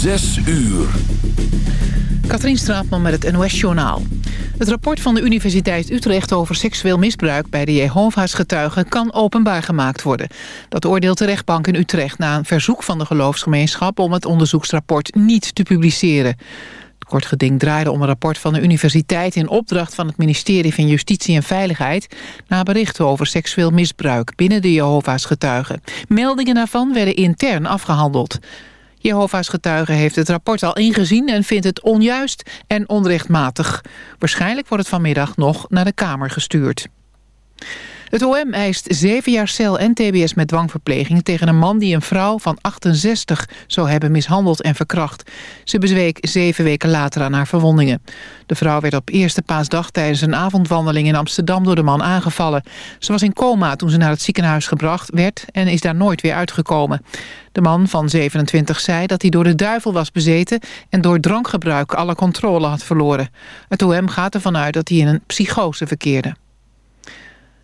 Zes uur. Katrien Straatman met het NOS-journaal. Het rapport van de Universiteit Utrecht over seksueel misbruik... bij de Jehovah's getuigen kan openbaar gemaakt worden. Dat oordeelt de rechtbank in Utrecht na een verzoek van de geloofsgemeenschap... om het onderzoeksrapport niet te publiceren. Het kortgeding draaide om een rapport van de universiteit... in opdracht van het ministerie van Justitie en Veiligheid... na berichten over seksueel misbruik binnen de Jehovah's getuigen. Meldingen daarvan werden intern afgehandeld. Jehovah's getuige heeft het rapport al ingezien en vindt het onjuist en onrechtmatig. Waarschijnlijk wordt het vanmiddag nog naar de Kamer gestuurd. Het OM eist zeven jaar cel en tbs met dwangverpleging... tegen een man die een vrouw van 68 zou hebben mishandeld en verkracht. Ze bezweek zeven weken later aan haar verwondingen. De vrouw werd op eerste paasdag tijdens een avondwandeling in Amsterdam... door de man aangevallen. Ze was in coma toen ze naar het ziekenhuis gebracht werd... en is daar nooit weer uitgekomen. De man van 27 zei dat hij door de duivel was bezeten... en door drankgebruik alle controle had verloren. Het OM gaat ervan uit dat hij in een psychose verkeerde.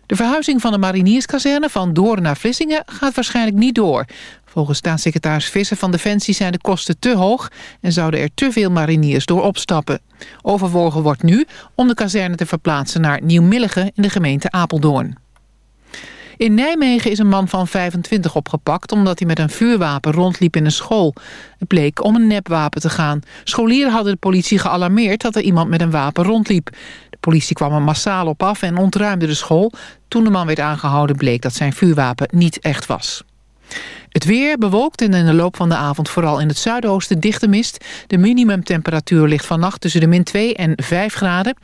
De verhuizing van de marinierskazerne van Doorn naar Vlissingen gaat waarschijnlijk niet door. Volgens staatssecretaris Visser van Defensie zijn de kosten te hoog... en zouden er te veel mariniers door opstappen. Overwogen wordt nu om de kazerne te verplaatsen naar Nieuw-Milligen in de gemeente Apeldoorn. In Nijmegen is een man van 25 opgepakt omdat hij met een vuurwapen rondliep in een school. Het bleek om een nepwapen te gaan. Scholieren hadden de politie gealarmeerd dat er iemand met een wapen rondliep. De politie kwam er massaal op af en ontruimde de school. Toen de man werd aangehouden bleek dat zijn vuurwapen niet echt was. Het weer bewolkt en in de loop van de avond vooral in het zuidoosten dichte mist. De minimumtemperatuur ligt vannacht tussen de min 2 en 5 graden.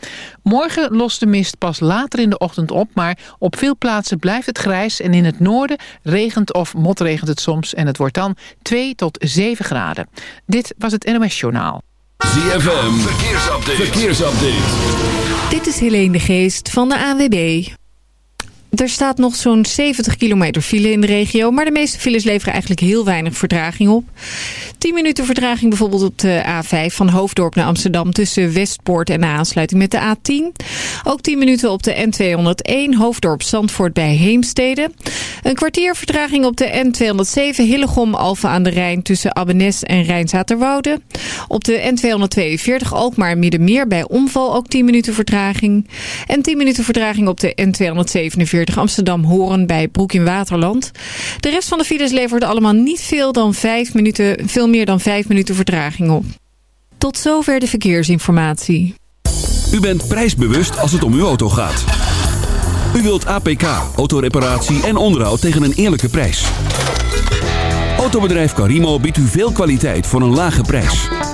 Morgen lost de mist pas later in de ochtend op, maar op veel plaatsen blijft het grijs. En in het noorden regent of motregent het soms en het wordt dan 2 tot 7 graden. Dit was het NOS Journaal. ZFM, verkeersupdate. verkeersupdate. Dit is Helene de Geest van de AWB. Er staat nog zo'n 70 kilometer file in de regio. Maar de meeste files leveren eigenlijk heel weinig vertraging op. 10 minuten vertraging bijvoorbeeld op de A5 van Hoofddorp naar Amsterdam... tussen Westpoort en aansluiting met de A10. Ook 10 minuten op de N201 Hoofddorp-Zandvoort bij Heemstede. Een kwartier vertraging op de N207 Hillegom-Alphen aan de Rijn... tussen Abbenes en Rijnzaterwoude. Op de N242 Alkmaar Middenmeer bij omval ook 10 minuten vertraging. En 10 minuten vertraging op de N247 Amsterdam-Horen bij Broek in Waterland. De rest van de files levert allemaal niet veel, dan 5 minuten, veel meer dan 5 minuten vertraging op. Tot zover de verkeersinformatie. U bent prijsbewust als het om uw auto gaat. U wilt APK, autoreparatie en onderhoud tegen een eerlijke prijs. Autobedrijf Carimo biedt u veel kwaliteit voor een lage prijs.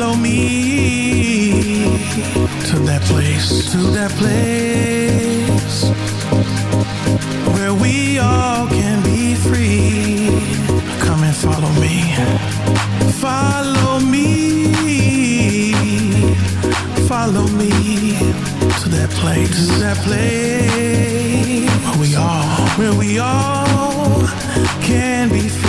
follow me to that place, to that place where we all can be free. Come and follow me, follow me, follow me to that place, to that place where we all, where we all can be free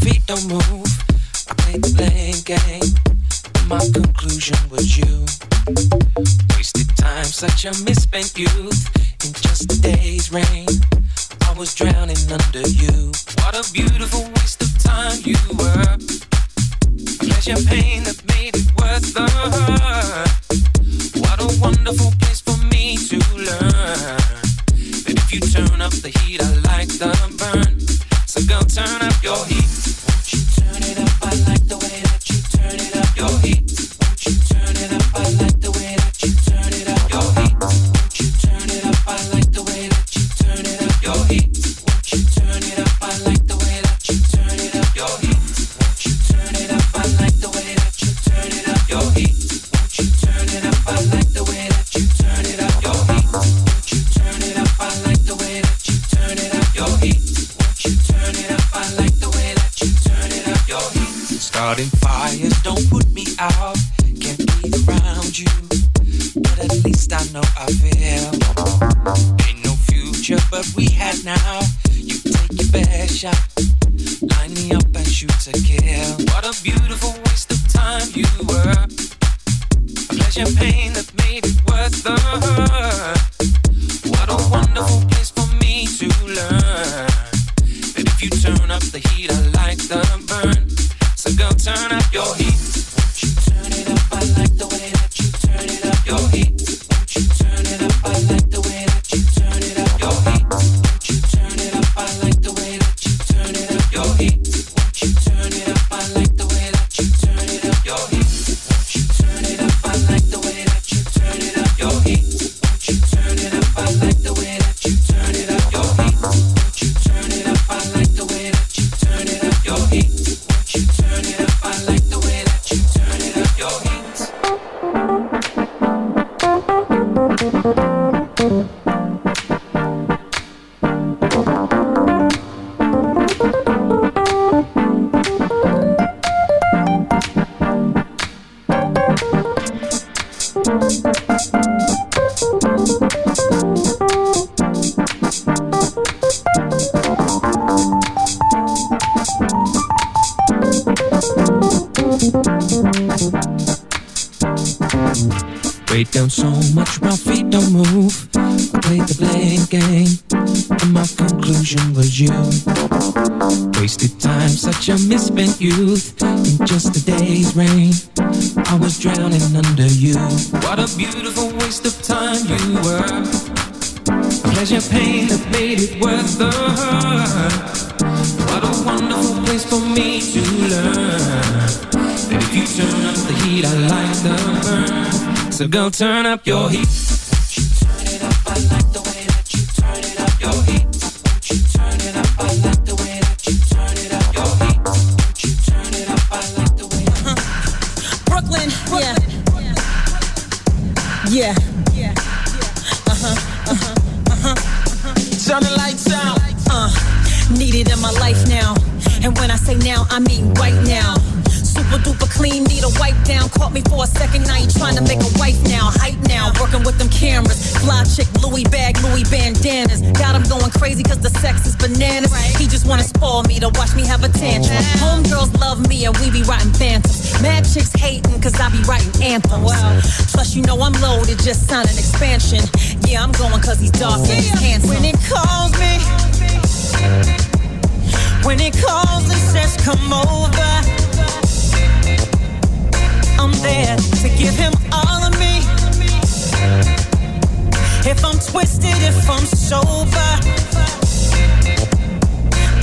feet don't move. I played the blame game. My conclusion was you. Wasted time, such a misspent youth. In just a day's rain, I was drowning under you. What a beautiful waste of time you were. Pleasure, pain, go turn up your heat. a wipe down. Caught me for a second, Now ain't trying to make a wife now. Hype now, working with them cameras. Fly chick, Louis bag, Louis bandanas. Got him going crazy cause the sex is bananas. He just wanna spoil me to watch me have a tantrum. Homegirls love me and we be writing phantoms. Mad chicks hating cause I be writing anthems. Wow. Plus, you know I'm loaded, just signed an expansion. Yeah, I'm going cause he's dark and he's handsome. When he calls me, when he calls and says come over. There to give him all of me. If I'm twisted, if I'm sober.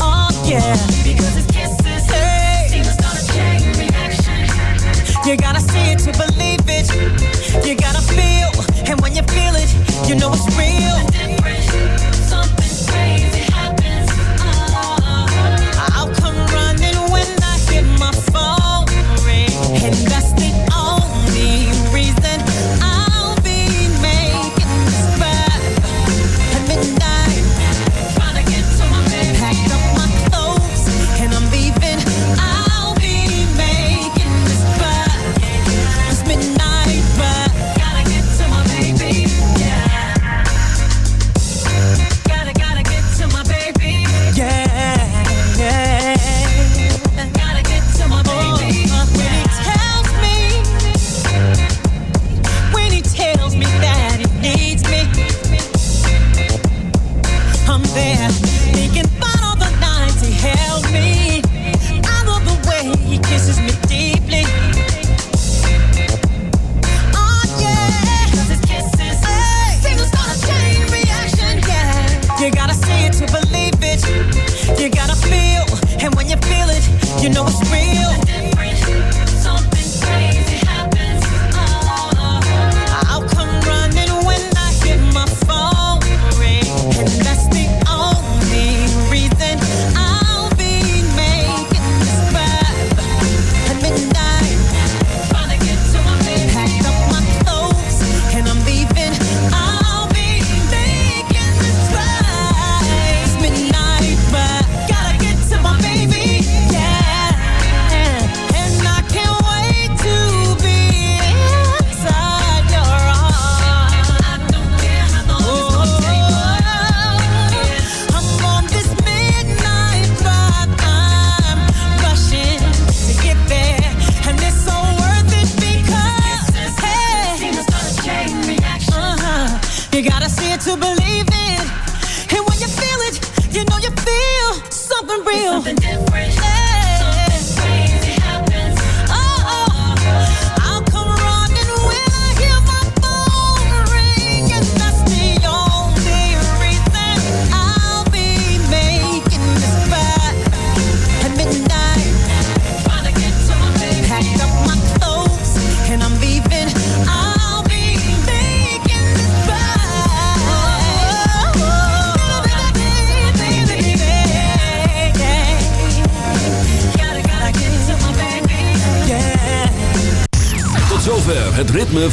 Oh, yeah. Because his kisses hey. seem to start a chain reaction. You gotta see it to believe it. You gotta feel. And when you feel it, you know it's real. Something crazy happens. I'll come running when I get my phone ring. to believe it. You gotta feel, and when you feel it, you know it's real.